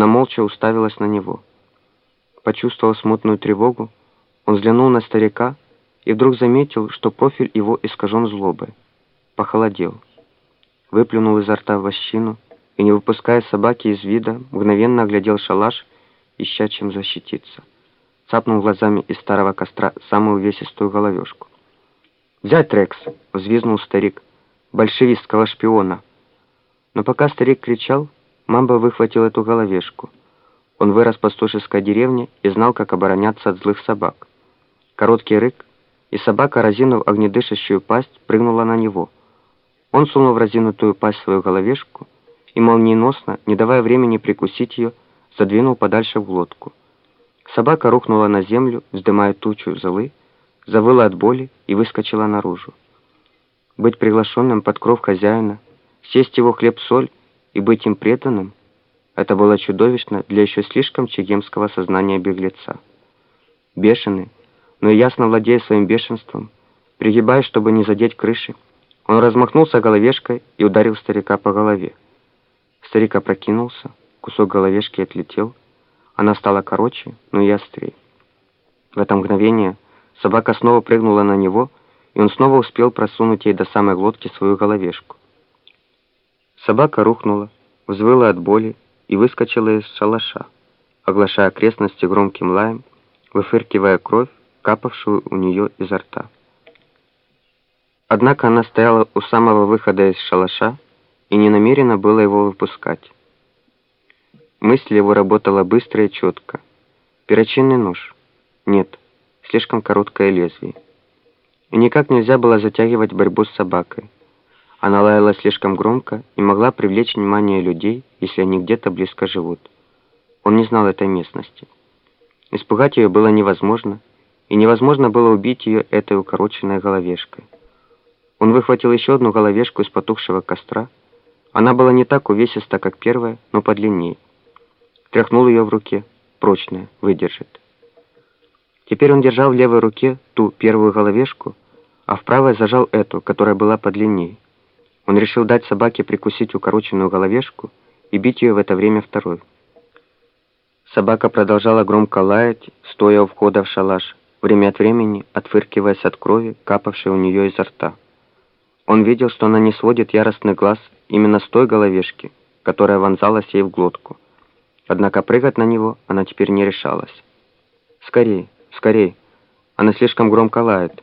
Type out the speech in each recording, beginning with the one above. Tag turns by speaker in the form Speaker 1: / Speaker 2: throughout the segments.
Speaker 1: Она молча уставилась на него. Почувствовав смутную тревогу, он взглянул на старика и вдруг заметил, что профиль его искажен злобой. Похолодел. Выплюнул изо рта вощину и, не выпуская собаки из вида, мгновенно оглядел шалаш, ища чем защититься. Цапнул глазами из старого костра самую увесистую головешку. «Взять, Рекс!» — взвизнул старик. «Большевистского шпиона!» Но пока старик кричал, Мамба выхватил эту головешку. Он вырос в пастушеской деревне и знал, как обороняться от злых собак. Короткий рык, и собака, разинув огнедышащую пасть, прыгнула на него. Он сунул в разинутую пасть свою головешку и молниеносно, не давая времени прикусить ее, задвинул подальше в глотку. Собака рухнула на землю, вздымая тучу золы, завыла от боли и выскочила наружу. Быть приглашенным под кров хозяина, сесть его хлеб-соль и быть им преданным, это было чудовищно для еще слишком чегемского сознания беглеца. Бешеный, но ясно владея своим бешенством, пригибаясь, чтобы не задеть крыши, он размахнулся головешкой и ударил старика по голове. Старик опрокинулся, кусок головешки отлетел, она стала короче, но и острее. В это мгновение собака снова прыгнула на него, и он снова успел просунуть ей до самой глотки свою головешку. Собака рухнула, взвыла от боли и выскочила из шалаша, оглашая окрестности громким лаем, выфыркивая кровь, капавшую у нее изо рта. Однако она стояла у самого выхода из шалаша и не намерена было его выпускать. Мысль его работала быстро и четко. Перочинный нож? Нет, слишком короткое лезвие. И никак нельзя было затягивать борьбу с собакой. Она лаяла слишком громко и могла привлечь внимание людей, если они где-то близко живут. Он не знал этой местности. Испугать ее было невозможно, и невозможно было убить ее этой укороченной головешкой. Он выхватил еще одну головешку из потухшего костра. Она была не так увесиста, как первая, но подлиннее. Тряхнул ее в руке. Прочная, выдержит. Теперь он держал в левой руке ту первую головешку, а в правой зажал эту, которая была подлиннее. Он решил дать собаке прикусить укороченную головешку и бить ее в это время второй. Собака продолжала громко лаять, стоя у входа в шалаш, время от времени отфыркиваясь от крови, капавшей у нее изо рта. Он видел, что она не сводит яростный глаз именно с той головешки, которая вонзалась ей в глотку. Однако прыгать на него она теперь не решалась. «Скорей, скорей! Она слишком громко лает!»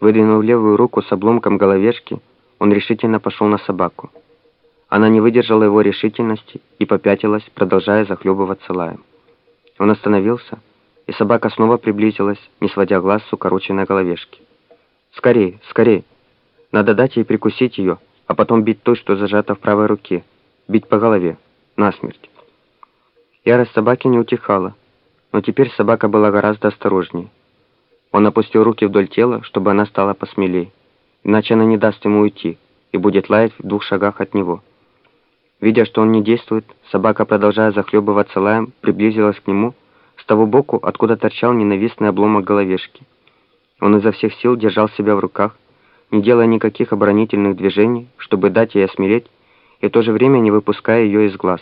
Speaker 1: Выдвинув левую руку с обломком головешки, он решительно пошел на собаку. Она не выдержала его решительности и попятилась, продолжая захлебываться лаем. Он остановился, и собака снова приблизилась, не сводя глаз с укороченной головешки. «Скорей, скорей! Надо дать ей прикусить ее, а потом бить той, что зажата в правой руке. Бить по голове. Насмерть». Ярость собаки не утихала, но теперь собака была гораздо осторожнее. Он опустил руки вдоль тела, чтобы она стала посмелее иначе она не даст ему уйти и будет лаять в двух шагах от него. Видя, что он не действует, собака, продолжая захлебываться лаем, приблизилась к нему с того боку, откуда торчал ненавистный обломок головешки. Он изо всех сил держал себя в руках, не делая никаких оборонительных движений, чтобы дать ей осмелеть, и в то же время не выпуская ее из глаз.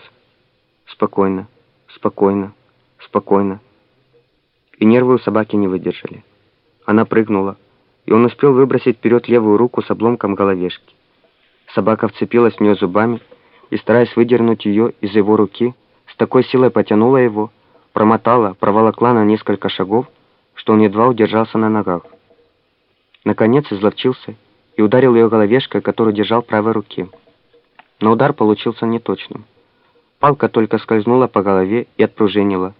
Speaker 1: Спокойно, спокойно, спокойно. И нервы у собаки не выдержали. Она прыгнула, и он успел выбросить вперед левую руку с обломком головешки. Собака вцепилась в нее зубами и, стараясь выдернуть ее из его руки, с такой силой потянула его, промотала, проволокла на несколько шагов, что он едва удержался на ногах. Наконец изловчился и ударил ее головешкой, которую держал правой руке. Но удар получился неточным. Палка только скользнула по голове и отпружинила,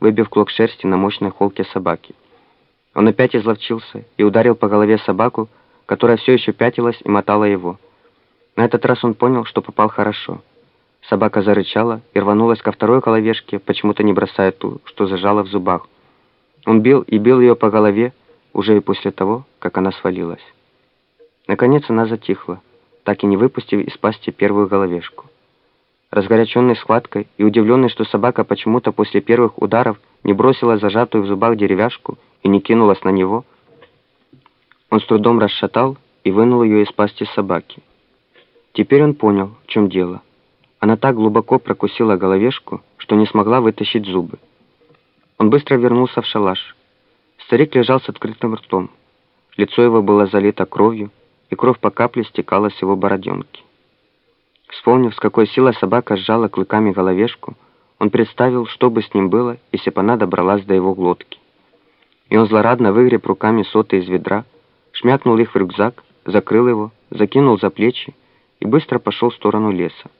Speaker 1: выбив клок шерсти на мощной холке собаки. Он опять изловчился и ударил по голове собаку, которая все еще пятилась и мотала его. На этот раз он понял, что попал хорошо. Собака зарычала и рванулась ко второй головешке, почему-то не бросая ту, что зажала в зубах. Он бил и бил ее по голове, уже и после того, как она свалилась. Наконец она затихла, так и не выпустив из пасти первую головешку. Разгоряченный схваткой и удивленный, что собака почему-то после первых ударов не бросила зажатую в зубах деревяшку и не кинулась на него, он с трудом расшатал и вынул ее из пасти собаки. Теперь он понял, в чем дело. Она так глубоко прокусила головешку, что не смогла вытащить зубы. Он быстро вернулся в шалаш. Старик лежал с открытым ртом. Лицо его было залито кровью, и кровь по капле стекала с его бороденки. Вспомнив, с какой силой собака сжала клыками головешку, он представил, что бы с ним было, если бы она добралась до его глотки. И он злорадно выгреб руками соты из ведра, шмякнул их в рюкзак, закрыл его, закинул за плечи и быстро пошел в сторону леса.